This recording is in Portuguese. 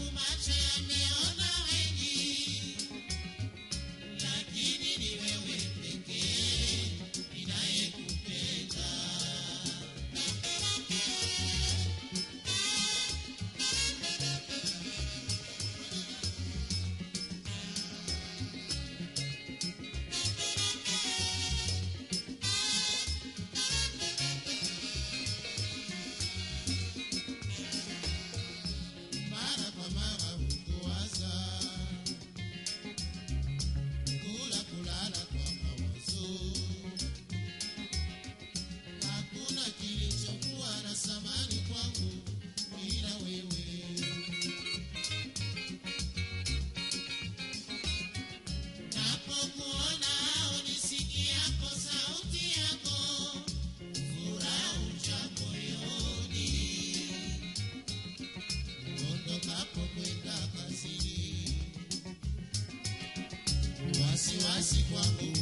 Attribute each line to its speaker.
Speaker 1: Kumase. nasce com amor.